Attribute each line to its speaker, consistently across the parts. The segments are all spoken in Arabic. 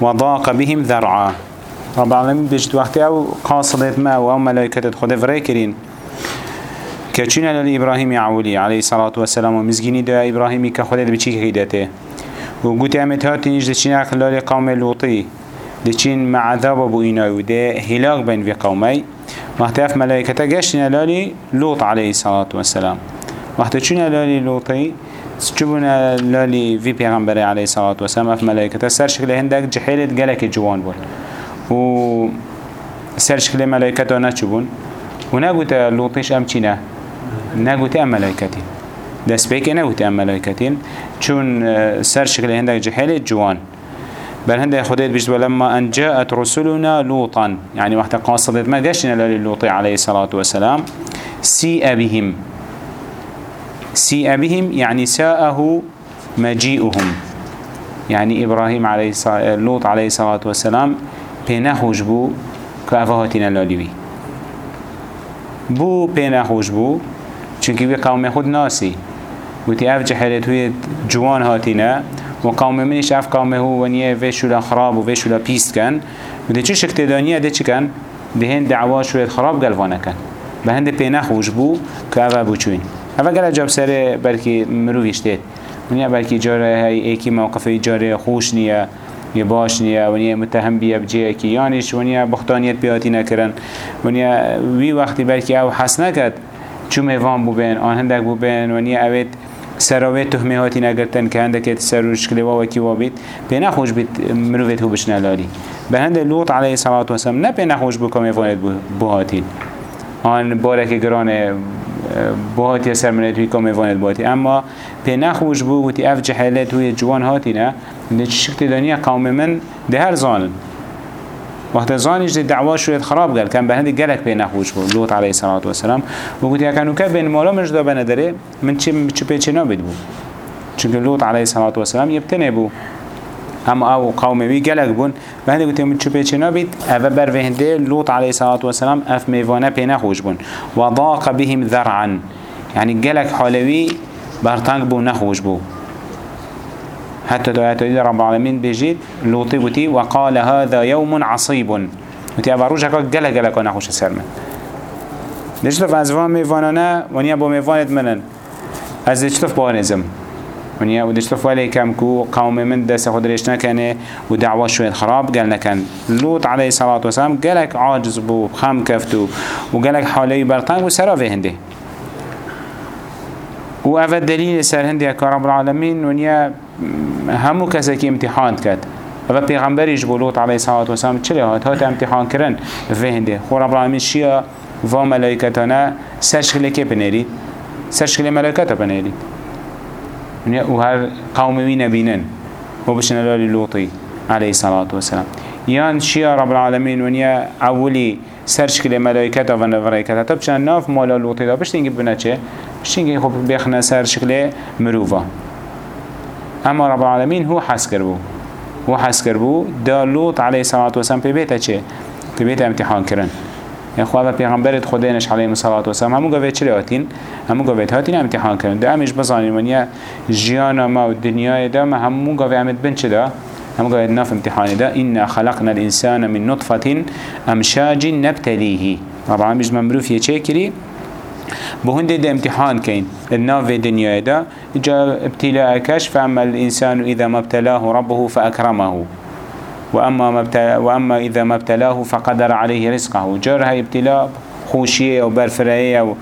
Speaker 1: وضاق بهم ذرعا. رب العالمين بجد وقت أو قاصدت ما أو ملائكة خود فريكرين كچين لإبراهيم عولي عليه الصلاة والسلام ومزجيني دا إبراهيمي كخودت بچي كيدته وقوتي عمت هاتنيش دچين اخلال قوم لوطي دچين مع عذاب ابو ايناي وده هلاك بين في قومي وقت ملائكة جشن لالي لوط عليه الصلاة والسلام. وقت چون لالي لوطي چون لالي في پیغمبر عليه الصلاة والسلام أف ملائكة سر شكل هندك جحيلت جلك جوان بول. و سر شكل ملائكة نچبون و نگوت لوطيش أم چينه نگوت أم ملائكتين دست بيك نگوت أم ملائكتين چون سر شكل هندك جحيلت جوان بل هنده خديت بيجد ولما أن جاءت رسلنا لوطا. يعني وقت قاصدت ما قشنا للوطي عليه الصلاة والسلام. سيء بهم. سيء بهم يعني ساءه مجيئهم. يعني إبراهيم عليه الصلاة لوط عليه الصلاة والسلام بينهوش بو كأفهاتنا لاليوي بو بينهوش بو چونكي بي قوم خود ناسي. وتي أف جحلت جوان هاتنا و قوم منش أف قوم هو ونية وشولا خراب و وشولا پیست کن و ده چه شکت دانیه ده چه کن؟ ده هند دعوا شوید خراب گلوانه کن به هند پینه خوش بو اوه بو چوین اوه گل جاب سر بلکی مرویش دید ونیا بلکی جاره های ایکی موقفی جاره خوش نیه یه باش نیه ونیا متهم بیه بجیه که یانش ونیا بختانیت بیاتی نکرن. ونیا وی وقتی بلکی او حس نکد چو میوان بو بین آن هندک بو بین ونیا اوید سراوه تهمه هاتی نگرتن که هنده سر و و وکی و بید. پی نخوش بید مروفت هو بشنه لالی. به هنده لوط علیه صلاة و سلام نه پی نخوش بو کمی فاید بو هاتین آن بارک گرانه بهاتی سر توی وی کام وانت اما پی نخوش بو گوتی اف وی جوان هاتی نه نه شکل دنیا قوم من ده هر زانن. وقت زانش دعوا شوید خراب گل کم به هنده گلک پی نخوش بو. لوط علیه الصلاه و سلام. و گوتی اکنو که بین مالا مش دا من چه پی پیچنا بد بو. چون لوت علیه الصلاه و سلام یبتنه بو. اما آو قومي بي قالك بون. بهندي قلت من چه بيچه نابد اوه بر وهنده لوط عليه الصلاة والسلام اف ميوانا بين أخوش بون. وضاق بهم ذرعا. يعني قالك حالوي برطانق بو نخوش بو. حتى دعاية إذا رب العالمين بيجيت لوطي بتي وقال هذا يوم عصيب وتي أبروجك قلق قلق ونخوش السرمن ليش تف أزوان ميفانانا ونيا بو ميفانت منن. از تف بانزم ونيا ودش تف ولي كم كو قوم من دست خود ريش نكنه ودعوة شوية خراب قال نكن لوط عليه الصلاة والسلام قالك عاجز بو خام كفتو وقالك حالي برطان وسرا في هنده و اوه دلیل سر هندی که رب العالمین ونیا همو کسی که امتحان کرد. اوه پیغمبریش بولوت علیه صلوات و سلام چلی هات هات امتحان کرن في هندی. خو رب العالمین شیا و ملائکتانا سرشکل که بنیرید سرشکل ملائکتا بنیرید و هر قومی نبینن و بشن لالی لوطی عليه الصلاة والسلام. يان شيا رب العالمين ونيا أولي سرشكل ملائكة ونفريكة تبشن ناف مولا لوطي دا؟ بشتنجي بنا چه؟ بشتنجي خب بيخنا سرشكل مروفا. أما رب العالمين هو حس کربو هو حس کربو دا لوط عليه الصلاة والسلام في بيتا چه؟ في بيتا امتحان کرن. يعني خواه پیغمبرت خدینش علیه الصلاة والسلام. همو گوه چلی هاتین همو گوه هاتین امتحان کرن ده امیش بزانین ونیا جیان ما و دنیای ده ما همو گوه امت بن چه ده؟ هم قاعد ناف امتحان ده. إنا خلقنا الإنسان من نطفة أمشاج نبتليه طبعا بيج ممروف يشكري بهند ده امتحان كين الناف الدنيا ده. جاء ابتلاء كشف فأما الإنسان إذا ما ابتلاه ربه فأكرمه وأما, ما وأما إذا ما ابتلاه فقدر عليه رزقه. جرها ابتلاء خوشیه و برفرایه و,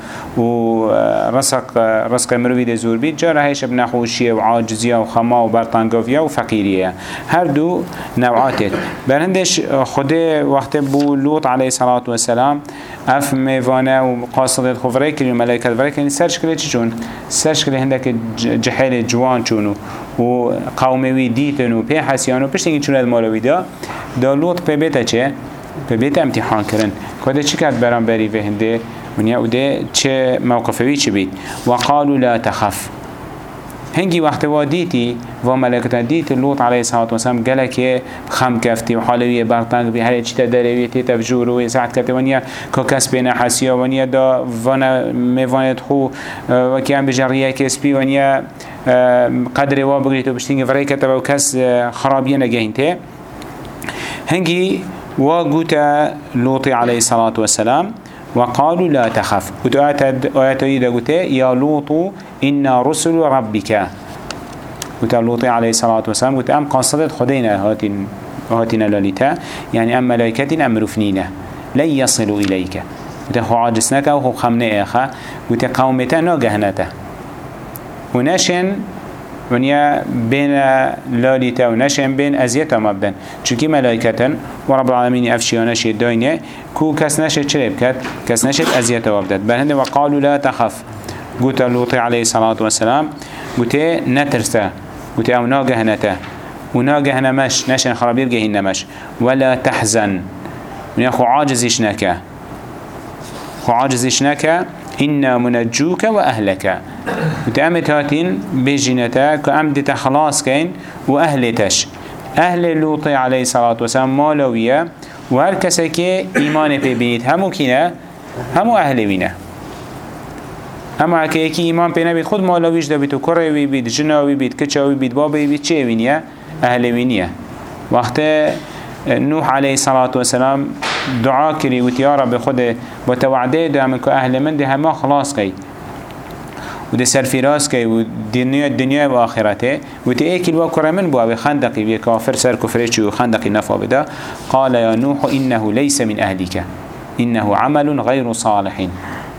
Speaker 1: و رزق رزق مروی ده زور بید جا رهش ابن خوشیه و عاجزیه و خما و برطانگوفیه و فقیریه هر دو نوعاته برندش خود وقت بو لوط علیه صلاة و سلام اف میوانه و قاصد خفره کلی و ملائکت وره کلی سر شکلی چی چون؟ سر شکلی هندک جحیل جوان چونو و قوموی دیتن و پی حسیانو پشتینگی چون مالوی دا دا لوط پی بیتا چه؟ به بیت امتحان کردن کده چی کرد برام بری و هنده؟ ونیا اوده چه موقفوی چی بید؟ وقالوا لا تخف. هنگی وقت و دیتی و ملکت دیت لوط علیه الصلاة والسلام گله که خم کفتی و حالوی برطنگ بی هر چی تدریوی تی تفجور و ساعت کتی ونیا که کس بین حسیا ونیا دا وأنا میواند خو و که هم بجریه کسبی ونیا قدر و بگریت و بشتینگ فرای کتا و کس خرابیه نگهین تی هنجي وقوت لوطي عليه الصلاة والسلام وقالوا لا تخف. قلت قلت يا لوط إنا رسل ربك. قلت لوطي عليه الصلاة والسلام قلت أم قصدت خدينا هاتين هاتنا لالتا يعني أم ملائكة أم رفنينة لن يصلوا إليك. قلت خو عاجسنك أو خمنا إخا قلت قومتا ناقهنته ونشن ونیا بین لالیتا و نشن بین ازیتا مبدن چونکی ملائکتن و رب العالمین افشیانش داینه کو کس نشد چه بکد کس نشد ازیتا مبدن بل و قالو لا تخف. قلت لوطي عليه الصلاة والسلام قلت نترسه. قلت أو ناقهنته وناقهن مش نشن خرابير جهن مش. ولا تحزن. من يخو عاجزش نكا خو عاجزش نكا إنا منجوك وأهلك. وتأمت هاتين بجنتا كأم دي تخلاص كين وأهلتش. أهل لوط عليه الصلاة والسلام مالوية وهر كسكي إيمان ببينيت همو كنا همو أهل بينا. اما اكي اكي إيمان بينا بيت خود مالويش دا بيتو كروي بيت جناوي بيت كچاوي بيت بابي بيت چه بينيا؟ أهل بينيا. وقت نوح عليه الصلاة والسلام دعا كري وتيا رب خود بتوعده ده من أهل من ده ما خلاص كي وده سرفراز كي ودنيا الدنيا وآخرته وتأكل وكر من بوا خندقي بكافر سر كفرش وخندقي نفا بدا قال يا نوح إنه ليس من أهلك إنه عمل غير صالح.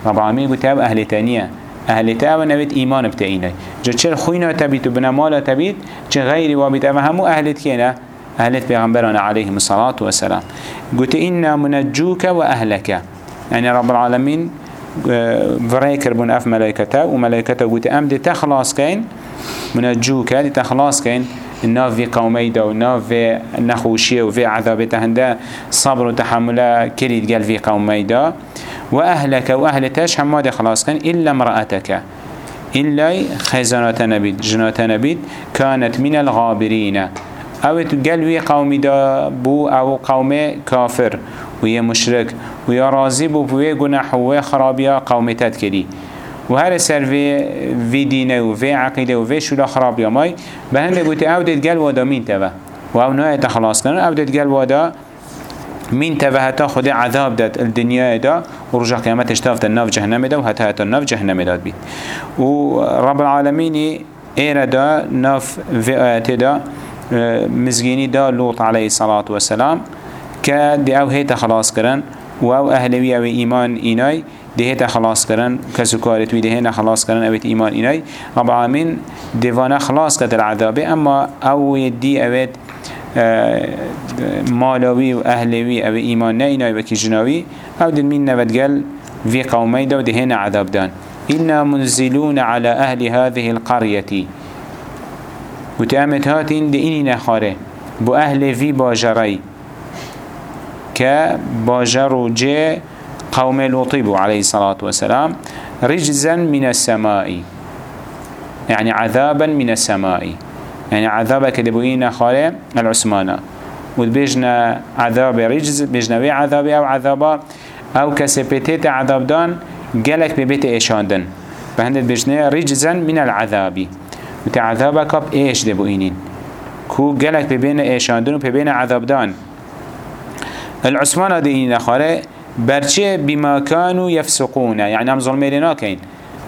Speaker 1: رب العالمين قلت أهل تانية أهل تاوى نبيت إيمان بتأيني جا چل خوينا تبيت وبنا مالا تبيت چه غيري وابيت أما همو أهلت كينا أهلت بيغمبرنا عليهم الصلاة والسلام. قلت إنا منجوك وأهلك يعني رب العالمين فريكر بن أف ملائكته وملائكته قلت أم دي تخلاص كين؟ منجوك دي تخلاص كين؟ الناف في قومي دا والناف في نخوشية وفي عذابته هنده صبر وتحمل كريد قال في قومي دا وأهلك وأهلتش هم ماذا خلاص كان إلا امرأتك. إلا خزانة نبيد جنات نبيد كانت من الغابرين. أو تقل وي قومي دا بو أو قوم كافر ويا مشرك. ويا رازي بو بوي قناح ويا خرابيا قوم تذكري وهر سر في في دينه وفي عقيدة وفي شولا خرابيا ماي بهند قلت أو تتقل ودا مين تبا وأو نوع تخلاص كان أو تتقل ودا مين تبهتا خود عذاب داد الدنيا دا ورجع قيامت اشتافت الناف جهنم دا وهتا هتا الناف جهنم داد بيت ورب العالمين ايرا دا ناف في آيات دا مزجيني دا لوط عليه الصلاة والسلام كدي أو هيتا خلاص كرن أو اهلوي أو ايمان ايناي دي هيتا خلاص كرن كسكارت وي دي هنا خلاص كرن اوت ايمان ايناي رب العالمين ديوانا خلاص كتر العذاب اما أو يدي اوت مالوي و اهلوي أو ايمان نيناي وكي جناوي أو دل من نبتقل في قومي دو دهنا عذاب دان. إنا منزلون على أهل هذه القرية وتأمت هاتين ديني نخاره بو أهل في باجري كباجر جي قوم لوطيب عليه الصلاة والسلام رجزا من السماء. يعني عذابا من السماء. يعني عذابا كدبوين خاله العثمانة وبيجنا عذاب رجز بيجنا وي عذاب أو عذابا أو كسبتيت عذاب دان جلك ببيت إيشاندن فهندت بيجنا رجزا من العذاب. وتعذابا كاب إيش دبوينين كو جلك ببين إيشاندن وبين عذاب دان. العثمانة دينين خاله برچه بما كانوا يفسقون. يعني هم ظلمينا كين.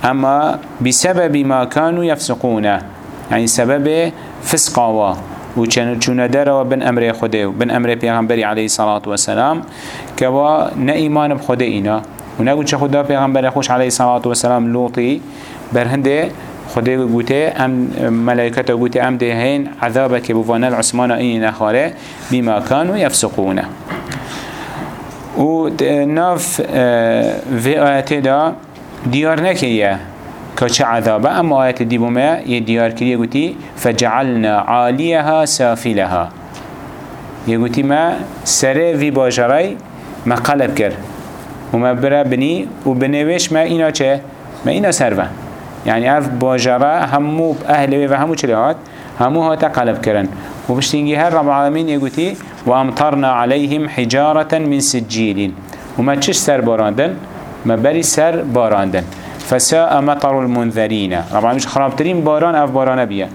Speaker 1: أما بسبب ما كانوا يفسقون. يعني سبب فسقاوا. و چون و بن أمر خوده و بن أمر پیغمبری علیه الصلاة والسلام و نه ایمان بخوده اینا. و نگو چه خدا پیغمبر خوش علیه الصلاة والسلام لوطی برهنده خدا گوته ام ملائکت گوته ام ده هین عذاب که بوانه العثمان این نخاره بما كانوا يفسقونه و ناف في آيات دا ديار نكيه كش عذابه اما آيات دي بما يديار كريه قوتي فجعلنا عاليها سافلها. يقولي ما سره في باجري ما قلب كر وما برا بني وبنويش ما اينا چه؟ ما اينا سروا يعني اف باجره همو أهل و همو چلهات همو هاتا قلب كرن وبشتنجي هر رب العالمين يقولي وامطرنا عليهم حجارة من سجيل. وما تشش سر باراندن ما بري سر باراندن فساء مطر المنذرين. رب العالمين خرابترين باران اف باران بيه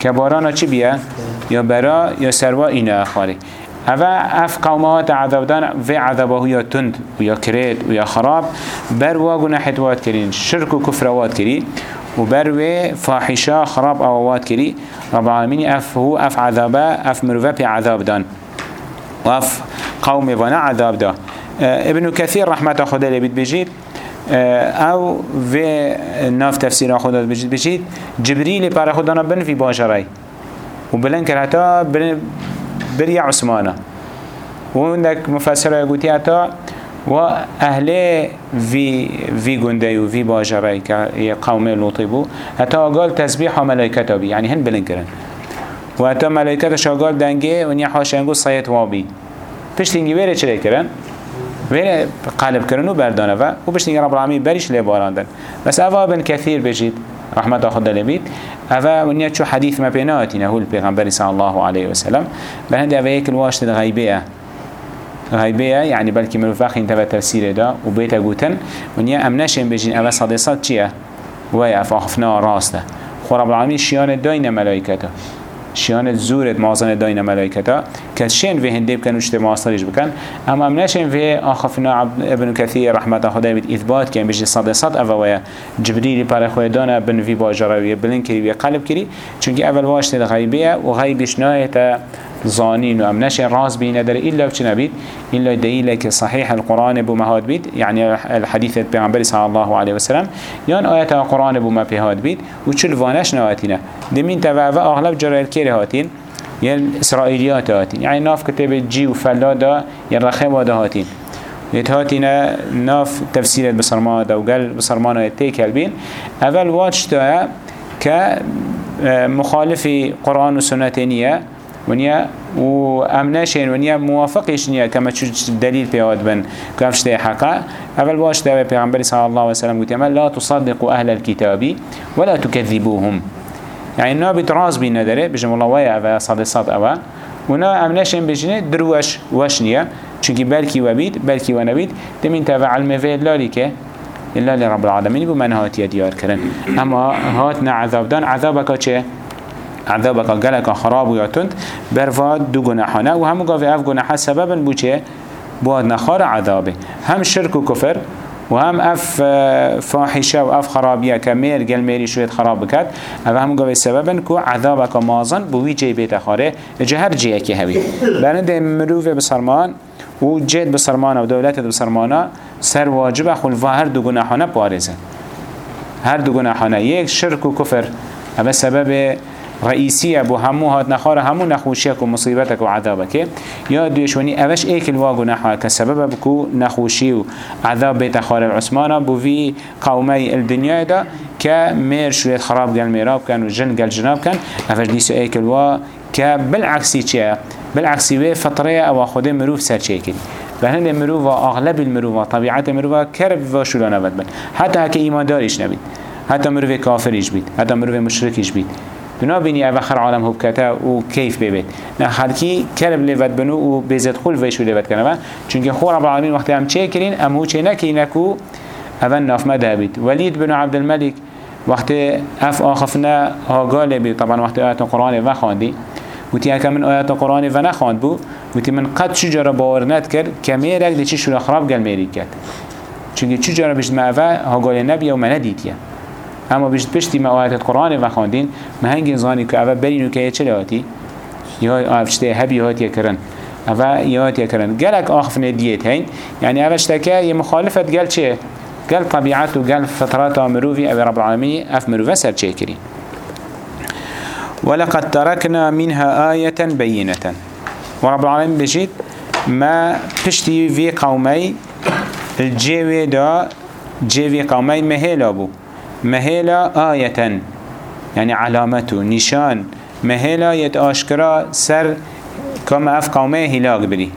Speaker 1: كبارانا چي بيه يا برا يا سروا؟ اينا اخاري هذا اف قومات عذاب دان في عذابه يا تند ويا كريت ويا خراب بر وجناحت وات كرين شرك وكفر وات كري وبروي فاحشة خراب أووات كري رب العالمين أف هو أف عذابه أف مروفة عذاب دان وأف قوم وأنا عذاب دا آه، ابن كثير رحمة خدا لبيت بجيت آه، أو في ناف تفسير خدا بجيت بجيت جبريل بار خدانا بن في باجري وبلن كرهتا بريا عثمانه وعندك مفسره يقول و أهل في في گنده و في باجره که قوم لوطی بو. حتی قال ملائکتا بی یعنی هن بلن کرن و حتی ملائکتا شاگال دنگه و نیا حاشنگو صیت وابی. پشتینگی ویره چلی کرن ویره قلب کرن و بردانه و و پشتینگی رب العالمین بریش لی باراندن بس اوه بن كثير بجید. رحمت خود لبید اوه ونیا چو حدیث ما بیناتینه هو الپیغمبر صلی الله علیه وسلم بهند اوه یک الواشت غیبه غیبه يعني بلکه مروفاق انتبه تفسیر دا و بیتا گوتن. ونیا امنشن بجین اوه صادصات چیه؟ وی افاخفنا راسته خور رب العالمین شیان داین ملائکتا شیان زورت مازن داین ملائکتا. که شین في هنده بکن وشت ماسترش بکن. اما ام نشین في آخفنا ابن كثير رحمت خدا بید اثبات کن. بجی صد صد اوه جبريل پر خوددان بن في باجراویه بلن کری و قلب کری. چونکه اول واشت غیبه و غیبش نایتا زانين وام نشي راس بين در إلا وش نبيت إلا دليلك صحيح القرآن بمهاد بيت يعني الحديث بيغمبر صلى الله عليه وسلم يان آيات القرآن بما بهاد بيت وشل فانش نواتينا دمين تبعوا أغلب جرائل كيري هاتين ين إسرائيليات هاتين يعني ناف كتاب جي وفلادا ين رخيم هاتين يتهاتينا ناف تفسير بصرمان دا وقال بصرمان يتيك البين أول واتش دا كمخالف قرآن وسنة ونیا و ام نشین ونیا موافقش نیا کما چو دلیل پیاد بن کفش ده حقا اول باش ده پیغمبر صلی الله علیه و سلم گوتیم لا تصدقوا أهل الكتاب ولا تكذبوهم. يعني نابت راز بين ندره بجم الله ويا و صد صد اوا ونا ام نشین بجنه دروش وش نیا چونکی بلکی و بید بلکی و نبید دمین تبع علم فید لالی که إلا لرب العالمين بمن هات ديار كرن أما هاتنا عذاب دان. عذابك چه عذابك قلق خراب وياتند برفاد دو گناحانه و همو قاوه اف گناحه سببا بو چه؟ نخار عذابه. هم شرك و كفر و هم اف فاحشه و اف خرابیه که میر گل میری شوید خراب بکد. أو هم گوه سببن که عذابك مازن بوی جی بیت خاره جه هر جیه که هوی. برنده مروف بسرمان و جد بسرمان و دولت بسرمانه سر واجب خل و هر دو گناحانه پارزه. هر دو گناحانه یک شرک و کفر. أو سبب رئيسية بو همو هات نخار همو نخوشيك ومصيبتك وعذابك يا دوشوني اوش ايك الواغو نحوه كسبب بكو نخوشي وعذاب بيت خار العثمانة بو في قومي الدنيا دا كمير شوية خراب قال ميراب كان وجن قال جناب كان اوش ديسو ايك الوا كبالعكسي چيه بالعكسي وي فترة أو خده مروف سر چيكي بهند مروف اغلب المروف طبيعة مروف كرب و شلو نبد بن. حتى هكا ايمان داريش نبید. حتى مروف كافريش بيت حتى مروف مشركيش بيت دنا بینی اواخر عالم هو کتا و کیف ببید نه خلکی کرب لیوت بنو و بیزد خول ویشو لیوت کنه چونکه خور رب العالمین وقتی هم چه کرین ام هو چه نکی نکو اول ناف مده بید. ولید بن عبد الملك وقتی اف آخفنا هاگاله بید. طبعا وقتی آیت قرآن و خواندی. وتی اکا من آیات قرآن و نخواند بو وتی من قد چجارا باور ند کرد که میرک دی چی شروع خراب گل میری کرد. چونکه چجارا بشت معوه هاگاله نبی و من ندیدیه اما بجد پشتی ما آیت قرآن و خواندین ما زانی که اول برینو که چه لهاتی یا افشته هبی هاتی کرن اول یهاتی کرن گلک آخفن دیت هین یعنی افشته یه مخالفت گل چه؟ گل طبیعت و گل فطرات مروفی أو رب العالمین اف مروفه سر کری ولقد تركنا منها آية بينة ورب العالمين بجد ما پشتی في قومي الجيوه دا جيوه قومي مهلا بو مهلا آية يعني علامته نشان. مهلا يت آشكرا سر كما اف قومه هلاك بري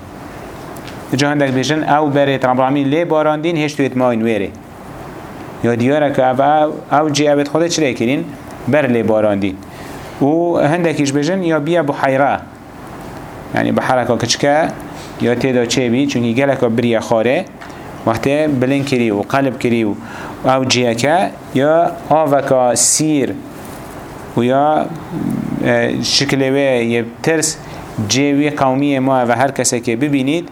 Speaker 1: جا هندك بيجن أو بريت رب العالمين ليه باراندين هشتو يتماين ويري يا ديارك أو أو جي ابد خودت چرا كرين بر ليه باراندين و هندكيش بيجن يا بيا بحيرا يعني بحركة كچكا يا تيدا چه بي چونكي گلكا بريا خاره. وقتی بلین کری و قلب کری و أو جیکه یا آوکا سیر و یا آه، شکلوه یه ترس جيوي قومية ما و هر کسی که ببینید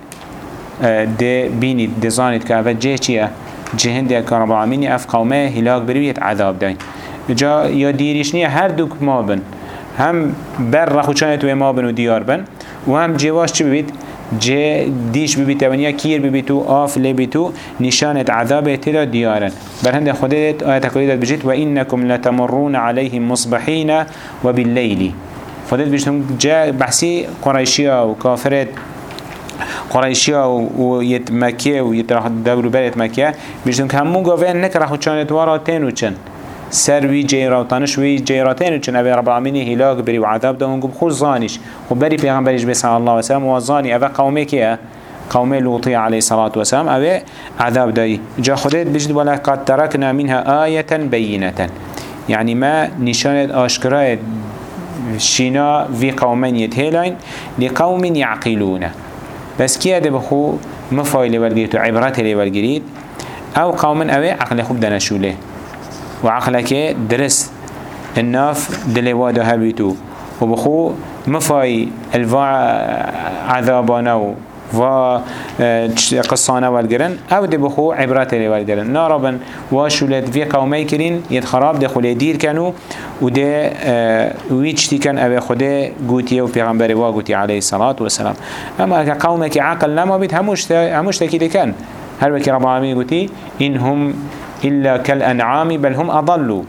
Speaker 1: آه، ده بینید ده زانید که اوه جه چیه؟ جه هنده که رب العالمین اف قومه هلاک برویت عذاب داین جا یا دیریش نیه هر دوک ما بن. هم بر رخوچانت و ما بن و دیار بن. و هم جواش چی ببید؟ جه دیش ببیت ونیا کیر ببیتو آف لبیتو نشانت عذاب تلا دیارن. بر هند خودت آیت کلیدت بجید و اینکم لتمرون علیهم مصبحین و باللیلی. خودت بجتم جا بحثی قرائشیا و کافرت قريشيا ويت مكة ويت راح دور بلد مكة بيجتم كهمو قوين نك راح وشانت ورا تين وشن سر وی جیراتانش وی جیراتین چون اوه رب العالمین هلاک بری و عذاب ده هنگو بخور زانش و بری پیغمبرش بی صلی الله و سلم و زانی اوه قومه که قومه لوطی علیه صلاة و سلم اوه عذاب دایی. جا خودت بجد ولا قد ترکنا منها آیة بینة يعني ما نشانت آشكرات شنا في قومين يتهلين لقوم يعقلون بس كي هذا بخو مفايل والجريد وعبرات اللي والجريد أو قوم أوي عقل خوب دنشوله وعقلك درس. الناف دلواده هبيتو. وبخو مفاي الفا عذابانا و قصانه والگرن أو ده بخو عبرت لی والگرن ناربن و شولت في قومي كرين يد خراب ده خلی دیر کنو و ده ویچ تیکن أو خوده گوتیه و پیغمبر وا گوتی علیه الصلاة والسلام. اما که عقل نما بید هموش, هموش تکی دکن. هر وكي رب العالمين قلتي إنهم إلا كالأنعام بل هم أضلوا.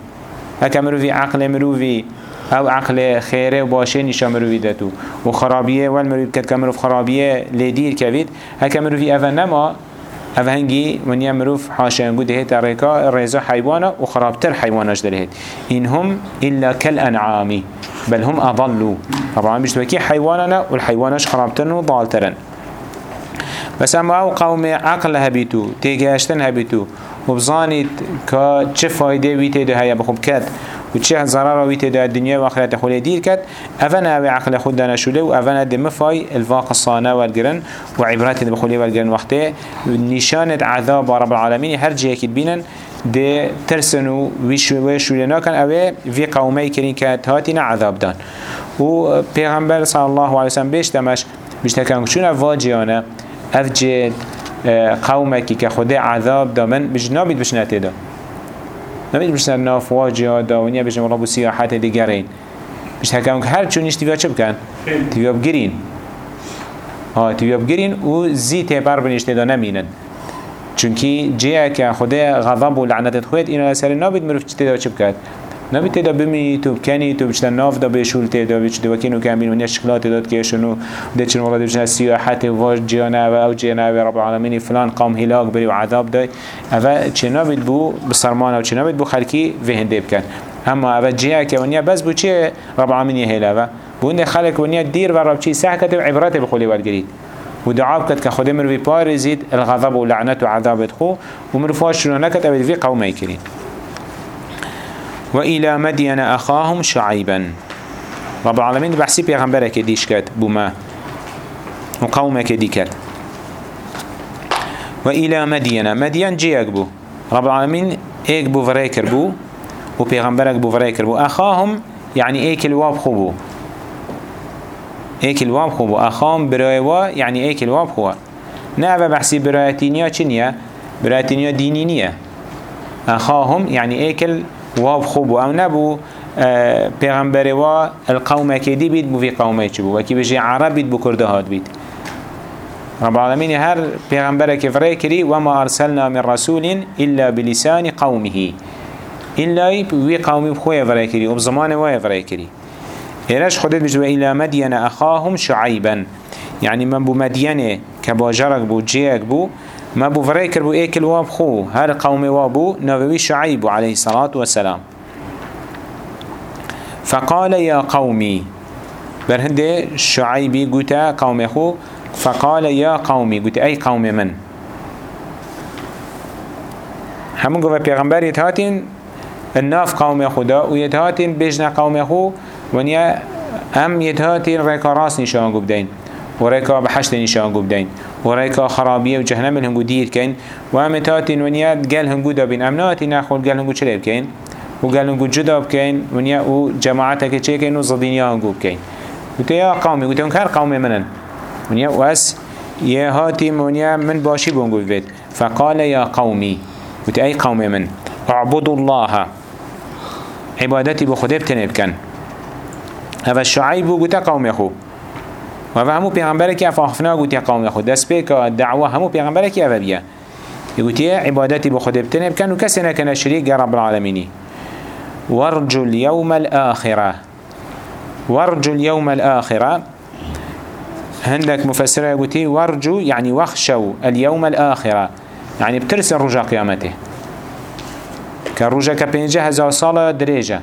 Speaker 1: هكا مروفي عقل مروفي أو عقل خيرة و باشه نشا مروفي داتو. و خرابيه والمروفي بكت كمروف خرابيه لدير كبيد هكا مروفي أفا نما أفا هنگي ونيا مروف حاشا ينقود هيت ريكا ريزا حيوانا و خرابتر حيواناش دلهيت إنهم إلا كالأنعام بل هم أضلوا. طبعا بيشتوكي حيواننا والحيواناش خرابترن و ضالترن. بس اما أو قوم عقل هبيتو تيجاشتن وبزانيت كا چه فايده ويته ده هيا بخوب كد و چه ضرر ويته ده الدنيا و آخرت خولي دير كد اونا أو عقل خود دانشوله و اونا ده مفاي الفاق الصانه والگرن و عبرات ده بخولي والگرن وقته نشانت عذاب رب العالمين هر جيه كد بينن ده ترسن و ويشوله ناكن اوه في قومي كرين كد هاتين عذاب دان. و پیغمبر صلى الله عليه وسلم بيش دمش بيشتكن شون افواجيانه افجد قومکی که خود عذاب دا من بج نابید بش نتیدا نبید بش ناف واجه دا و نیا بجم الله بو سیاحت دیگرین. بش هکم که هر چونیش تیویا چه بکن؟ تیویا بگیرین ها تیویا بگیرین و زی تیبر بنیش تیدا نمینن. چونکی جیه که خود غضب و لعنتت خود اینو اثر نابید مروف چه چه بکن؟ نبی تدا بمی تو کنی تو بچتا ناف دا بشول تدا بچ دو وکینو کم بین و شکلات داد که شنو ده چن ولاد بچتا سیاحت و جیانه و أو جیانه و رب العالمین فلان قوم هلاک بری و عذاب دای اوه چنا بید بو بسرمان و چنا بید بو خلکی و هنده بکن اما اوه جیه که ونیا بس بو چه رب العالمین هلا و بونده خلق ونیا دیر و رب چی سح کتب عبرت بخولی والگرید ودعاب كت كخده مروي بارزيد الغضب ولعنة وعذاب خو ومروفاش شنو نكت أبد في قوم يكرين وإلى مدين أخاهم شعيبا. رب العالمين بحسي بيغمبرك ديش كات بما وقومك دي كات وإلى مدين مدين جيك بو. رب العالمين إيك بو فريكر بو وبيغمبرك بو فريكر بو. أخاهم يعني إيك الواب خبو إيك الواب خبو أخاهم برايوا يعني إيك الواب خوا نعبا بحسي برايتينيا چنيا برايتينيا دينينيا أخاهم يعني ايكل واب خوب و أو نبو پیغمبر و القوم که دی بید بو في قومه چه بو وکی بجی عرب بید بو کرده هاد بید رب العالمين هر پیغمبر که فرای کری وما ارسلنا من رسول الا بلسان قومه. الا وی قومی بخوی فرای کری و بزمان وی فرای کری ایرش خودت بجو إلى مدین اخاهم شعیبا يعني من بو مدينه كباجرك بو جيك بو ما بو فريكر بو إيكل واب خو. هر قوم وابو نبوي شعيب عليه الصلاة والسلام. فقال يا قومي برهنده شعيبي قتا قوم خو. فقال يا قومي قلت أي قوم من؟ همون قوة پیغمبر يتهاتين الناف قوم خدا ويتهاتين بجنا قوم خو. ونيا ام يتهاتين ريكا راس نشان قبدين وريكا بحشت نشان قبدين. وريكا خرابية وجهنم الهنگو دير كين. وامتاتين ونيا قال هنگو دابين. امناتي ناخول قال هنگو چلي بكين وقال هنگو جدا بكين ونيا و جماعتك چه كين و زدينيا هنگو بكين. قلت يا قومي قلت هنك هر قومي منن. ونيا وأس يا هاتي منيا من باشي بونقول بيت. فقال يا قومي قلت أي قومي من؟ اعبدوا الله. عبادتي بخده بتنب كان هذا الشعيب قلت قوم يخو وهذا همو پیغمبرك افاخفنا قلت قوم يخو دست بيك الدعوة همو پیغمبرك افا يقول يا عبادتي بخده بتنب كان وكسنا كان شريك رب العالمين وارجو اليوم الآخرة. وارجو اليوم الآخرة. هندك مفسرة يقول وارجو يعني وخشوا اليوم الآخرة. يعني بترسل رجا قيامته كرجا كبنجة هزار صالة دريجة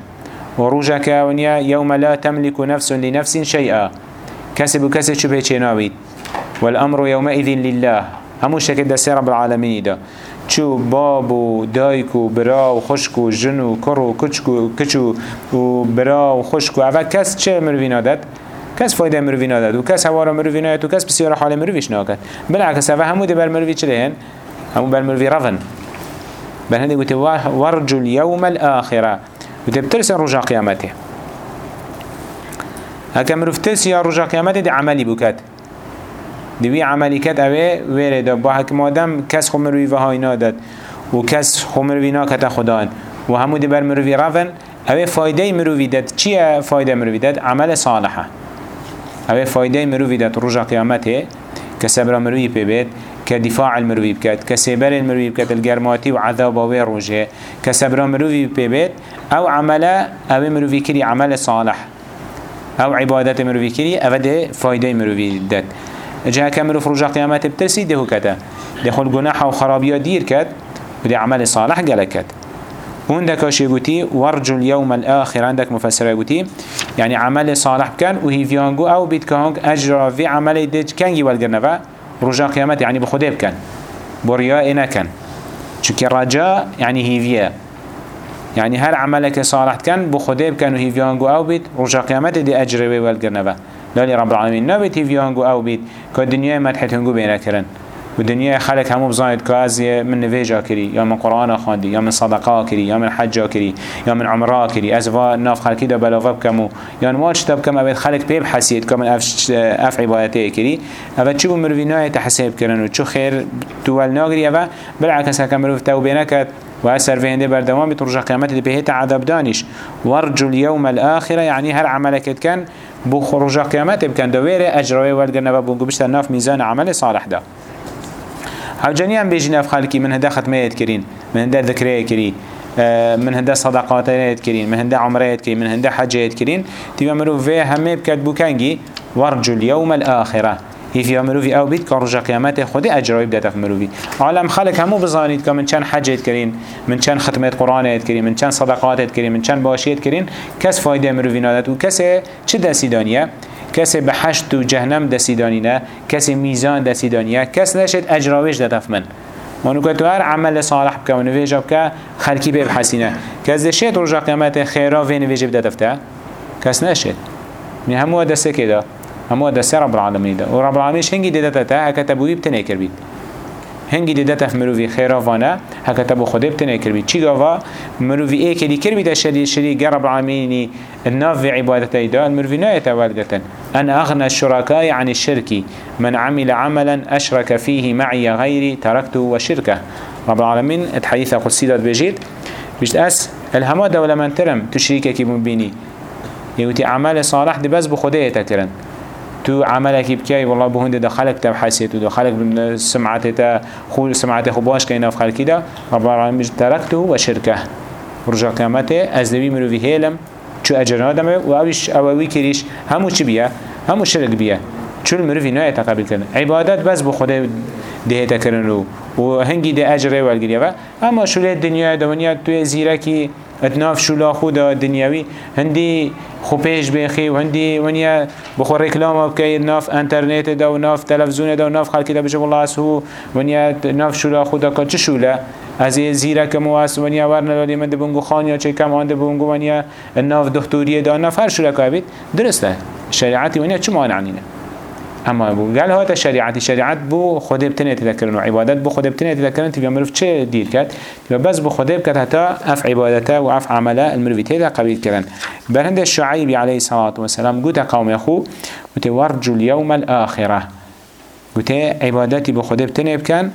Speaker 1: ورجا كونيا يوم لا تملك نفس لنفس شيئا كسب كسب شبه چناويد والأمر يومئذ لله. همو شكل دسي رب العالمين ده چو باب و دایک و برا و خشک و جن و و برا اول کس چه مروی نادد؟ کس فایده مروی نادد؟ و کس هوارا مروی نادد و کس بسیار حال مرویش ناکد. بالعکس اول همو ده بر مروی؟ همو بر مروی رفن بل هنده قلت ورجو اليوم الآخرة. قلت بترسل رجا قيامته هكا مروف ترسي رجا قيامته دي عملي بكات دوی عملی کد اوه ویره دا با حکم آدم کس خو مروی و های نادد و کس خو مروی ناکت خدان و همو دی بر مروی رفن اوه فایده مروی داد چیه فایده مروی داد عمل صالحه اوه فایده مروی داد رجا قیامته كسبر مروي ببيت كدفاع المروي بكات كسبر المروي بكات الجرماتي وعذاب وروجه كسبر مروي ببيت أو عمل أو مروي كري عمل صالح أو عبادة مروي كري أبدا فايدة مروي دات جه كمرو فروجا قيامت بترسي ده كتا دخل جناح وخرابيا دير كت ودي عمل صالح جلكت وعندك اشي قوتي ورجو اليوم الآخر. عندك مفسر قوتي يعني عمل صالح كان وهي فيانجو أو بيت كهونج أجرى في عمل ديج كان جي والجنفا رجاء قيامت يعني بخده كان برياء إنا كان شكي رجاء يعني هي يعني هل عملك صالح كان بخده كان وهي فيانجو أو بيت رجاء قيامت دي أجرى والجنفا لالي رب العالمين نبت هيفيو هنگو أو بيت که دنیا مدحت هنگو بينا کرن. و دنیا خلق همو بزاید که از من نویجا کری. یا من قرآن خواندی یا من صدقه کری یا من حجا کری یا من کری. از و ناف خلقی دا بلاوه بکمو یا نوال شتا بکم اوید خلق حسید که من اف, اف عبادته کری. اوید چو مروینای تحسیب کرن و چو خیر دوال ناگری اوه. بالعکس هکم مروف توبه نکد و اثر فهنده بردوامي ترجع قيامته دي بهيت عذاب دانش. وارجو اليوم الآخرة يعني هر عملك كان بو خروج قيامته بكن دويرة اجروي والجنة بونجو بشتا ناف ميزان عمل صالح ده هاو جنيان بيجي ناف خالكي من هدا ختميت كرين من هدا ذكرية كرين من هنده صدقات كرين من هنده عمره كرين من هنده حجه كرين تبا مرو في همه بكت بوكانجي وارجو اليوم الآخرة. هي في مروفي أو بيت كرجا قيامته خود اجرای بدات في مروفي عالم خلق همو بزانید که من چند حجت کرین من چند ختمت قرآنت کرین من چند صدقاتت کرین من چند باشیت کرین کس فایده مروفی نادت. و کسی چه دستی دانیه کسی به حشت و جهنم دستی دانینه کسی میزان دستی دانیه کس نشد اجراوش دات من. منو که تو هر عمل صالح بکه و نویجه بکه خلکی به بحسینه کس دشت رجا قیامت خیرا و نویجه بدات کس نشد من همو دسته که همو دست رب العالمين ده ورب العالمين هنگی دیده تا هکتبوی بتنه کر بید هنگی دیده تا مروی خیره وانه هکتبو خوده بتنه کر بید چی گاوا مروی ای که دی کر بید شدی شدی رب العالمين الناف عبادت ایدا مروی نه تولدتن ان اغنى الشركاء عن الشرك من عمل عملا اشرك فيه معي غيري تركته وشركه رب العالمين الحديث قدسي داد بجيت بيشت اس الهما دولة من ترم تشريكك مبيني يوتي عمل صالح دي بس بخده يتكرن تو عملك بكي والله بهند دخلك تبحثيت ودخلك سمعته خو سمعته خو باش كاين في خلقي ده رب العالمين تركته وشركه رجع قيامته از نبي مروي هيلم شو اجرنا دم و اوش اووي كريش همو چي بيه همو شرك بيه چون مروي نه تقبل كرن عبادت بس بخدا ده تكرن و هنگي ده اجره والگريه اما شو الدنيا دنيا تو زيركي اتناف شولا خدا دنیاوی هندی خوبیش بخی. و هندی ونیا بخور رکلام بکی ناف انترنت دا و ناف تلفزیون دا و ناف خلقی دا بجم الله اسهو ونیا ناف شولا خدا که چه شولا از زیرا که مواس ونیا ورن لالی من دبونگو خانیا چه کم آن دبونگو. ونیا ناف دکتوری دا ناف هر شولا که بید. درسته؟ شریعتی ونیا چه مانع نینه اما بو قال هات الشريعة شريعت بو خود بتنه تذكرن وعبادت بو خود بتنه تذكرن تبقى مروف چه دير كات؟ بس بو خود بكت حتى اف عبادته واف عمله المروفي تيدا قبيل كرن. برهند الشعيب عليه الصلاة والسلام قوتا قوم يخو وتورجو اليوم الآخرة. قلت عبادتي بو خود بتنه بكن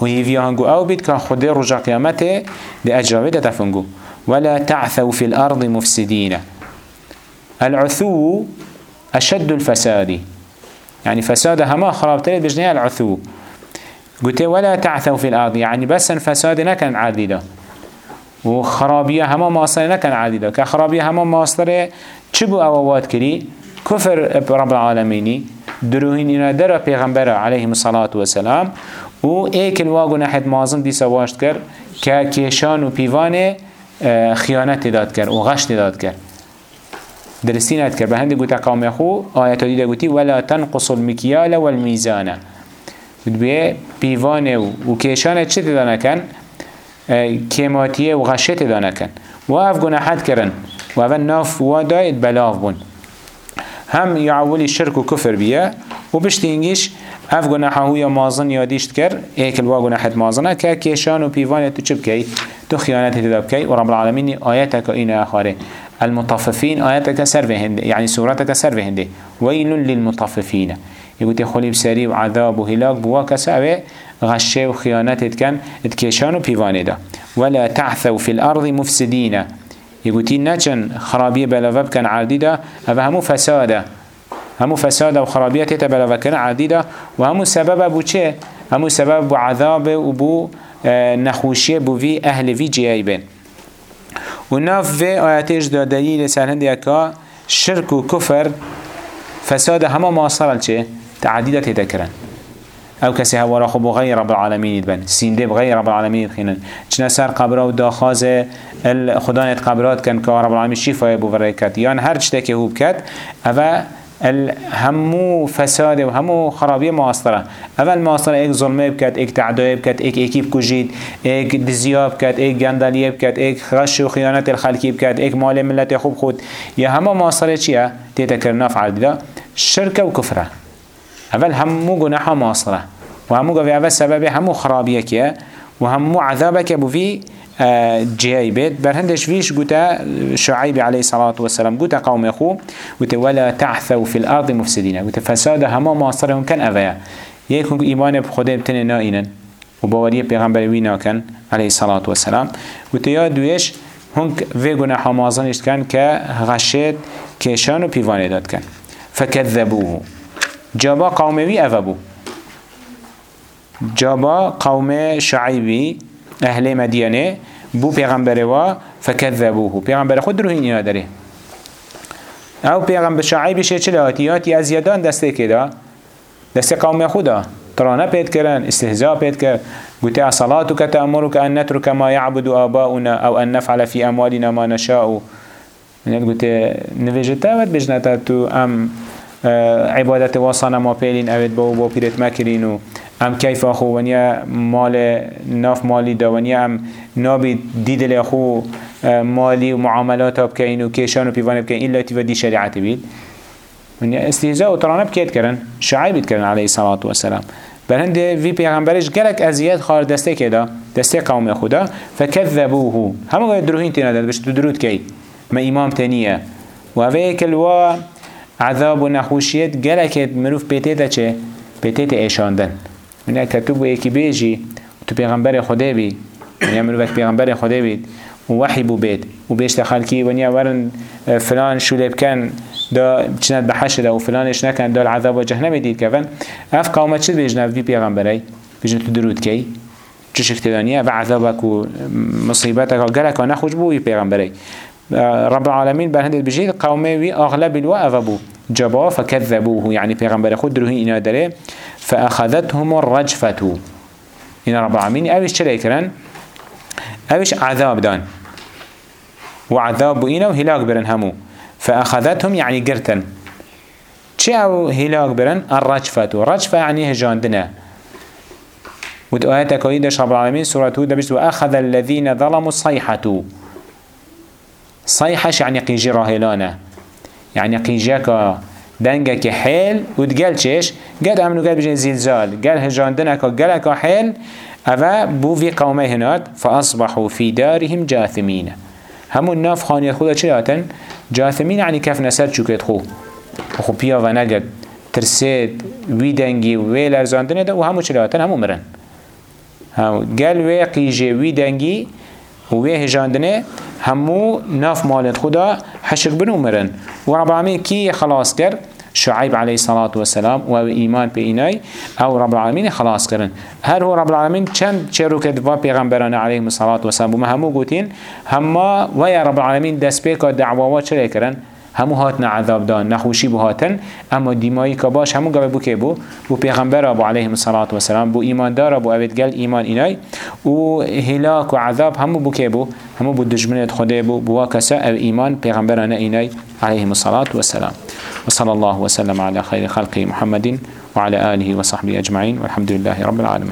Speaker 1: وهي هنگو أو بيت كان خود رجع قيامته أجربه تفنگو. ولا تعثوا في الأرض مفسدين. العثو أشد الفساد. يعني فساد هما خراب تريد بجنية العثو. قلت ولا تعثوا في الأرض يعني بس فساد نكن عادلة وخرابية هما ماصرة نكن عادلة كخرابية هما ماصرة چبو أووات كري كفر رب العالمين دروهين إنا درى پیغمبر عليه الصلاة والسلام. و ایک الواگو نحت مازن دی سواشت کر که کیشان و پیوان آه، خیانت داد کر و غشت داد کر. درستی ند کر به هنده گوتا قوم خو آیت دیده گوتی ولا تنقص المکیال والمیزان بیه پیوان و کیشان چه تدانه کن کیماتیه و غشت تدانه کن و اف گناحت کرن و اف ناف و داید بلاغ بون. هم يعولي شرك وكفر بيه وبشتينجيش اف گناحه یا مازن یادیشت کر ایک الوا گناحت مازنه که کشان و پیوان تو چپ کی تو خیانت تداب کی و رب العالمین آیتك این آخره المطففين آياتك سر هنده يعني سورتك سر هنده ويل للمطففين. يقول خليب سري وعذاب وهلاك بواكس أبي غشه وخيانات اتكن اتكيشان وبيوانه ده ولا تعثوا في الأرض مفسدين. يقول نچن خرابية بلاوب كان عادي ده همو فساده. همو فساد و خرابیت تبلا وکن عدیده و همو سبب بو چه؟ همو سبب بو عذاب و بو آه، نخوشی بو وی أهل وی جیای بین. و ناف وی آیاتش دا دلیل سرهنده اکا شرک و کفر فساد همه ماصرا چه؟ تعدیده تذكرن أو کسی هوا را خب غیر رب العالمین بن سینده بغیر رب العالمین خینن چنه سر قبره و داخاز خدا نت قبرات کن که رب العالمین شیفای بو ورکت یان هر چته که هوب کد اوه همو فساد و همو خرابی معاصره. اول معاصره ایک ظلمه بکد ایک تعدایه بکد ایک ایکیب کجید ایک دزیاب بکد ایک گندلیه بکد ایک غش و خیانت الخلقی بکد ایک مال ملت خوب خود. یا همو معاصره چیه؟ تیتا کرنا فعل دیده شرک و کفره. اول همو گناح معاصره. و همو قوی اول سبب همو خرابیه که و همو عذابه که بو فی جهي بيت. برهندش فيش قوتا شعيب عليه الصلاة والسلام. قوتا قوم يخو قوتا ولا تعثوا في الأرض مفسدين. قوتا فساد هما ماصرهم كان أفيا. يكون إيمان بخده بتنه نائنا وباوريه پیغمبر وينا كان عليه الصلاة والسلام. يا دويش هنك في گناح مازنش كان كغشت كيشان و بيوانه داد كان. فكذبوه. جابا قومي أفبو جابا قوم شعيبي أهل مدينة بو پیغمبر و فكذبوه پیغمبر خود رو این داره. آو پیغمبر شعیب شه چه لاتیاتی از یادان دسته کدا دسته قوم خدا. ترانه پید کرن استهزاء پید کرن. قلت صلاتك تأمرك أن نترك ما يعبد آباؤنا أو أن نفعل في أموالنا ما نشاء. من قلت نفجتا ود بجنتا تو أم عبادت وصانا ما بيلين أود بو بو بيرت مكرينو ام كيف آخو ونيا مال ناف مالي دا ونيا ام نابي ديد آخو مالي ومعاملات بكين وكيشان وبيوان بكين إلا تفدي شريعة بيد ونيا استهزاء وطرانه بكيت كرن شعيب بيتكرن عليه الصلاة والسلام بل هنده في پیغمبرش گلک ازیاد خار دسته كده دسته قوم خدا فكذبوه همه باید دروهین تینا داد بشتو درود کی؟ ما امام تانیه و اوه کلوا عذاب و نخوشیت گلکت مروف پیته دا چه؟ پیته تا ایشاندن. من كتب ويكي بيجي تو پیغمبر خدا بي يعني عملوا بك پیغمبر خدا بي ووحي بو بيت وبيشت خلقي ونيا ورن فلان شو لب كان دا چند بحشر و فلانش نكن دا العذاب و جهنم ديد كفن اف قومت شد بيجنا في پیغمبري بيجنا تو درود كي چش اكتدانية و عذابك و مصيبتك و قلق و نخوش بو پیغمبري رب العالمين بهند بجيد قومي وي اغلب الوقف بو. جبا فكذبوه. يعني پیغمبر خود دروه اینا داره. فأخذتهم الرجفة. إن رب العالمين أوش چلي كرن أوش عذاب دان. وعذاب إنا وهلاك برن همو. فأخذتهم يعني قرتن چه أو هلاك برن؟ الرجفة. رجفة يعني هجاندنا وآيات كويدش رب العالمين سورة هود بشت وأخذ الذين ظلموا صيحة يعني قيجي راهلانة. يعني قيجاك دنگه که حیل و چش گل امنو گل بجن زلزال گل هجاندن اکا گل اکا حیل بو في قومه هنات فأصبحوا في دارهم جاثمين. همو الناف خانية خدا چلاتن جاثمين يعني كيف نسد شو كيت خو خو بيا و نگد ترسید وی دنگی و وی لرزاندنه ده و همو چلاتن همو مرن. همو. گل وی قیجه وی دنگی و وی هجاندنه همو ناف مالت خدا حشر بنو مرن و رب العالمین کی خلاص کرد؟ شعيب عليه الصلاة والسلام و إيمان بإناي أو رب العالمين خلاص كرن هل هو رب العالمين كم چرو كدفا پیغمبران عليه الصلاة والسلام. وما همو قوتين هما ويا رب العالمين دست بيكا دعوات چرا كرن همو هاتنا عذاب دان نخوشی بو هاتن اما دیمایی که باش همو گوه بو که بو؟ بو پیغمبر ابو علیه الصلاة والسلام بو ایمان دار ابو اوید گل ایمان اینای. و هلاک و عذاب همو بو که بو؟ همو بو دجمنت خوده بو بو کسا أو ایمان پیغمبرانه اینای علیه الصلاة والسلام. وصلى الله وسلم على خير خلقه محمد وعلى آله وصحبه أجمعين والحمد لله رب العالمين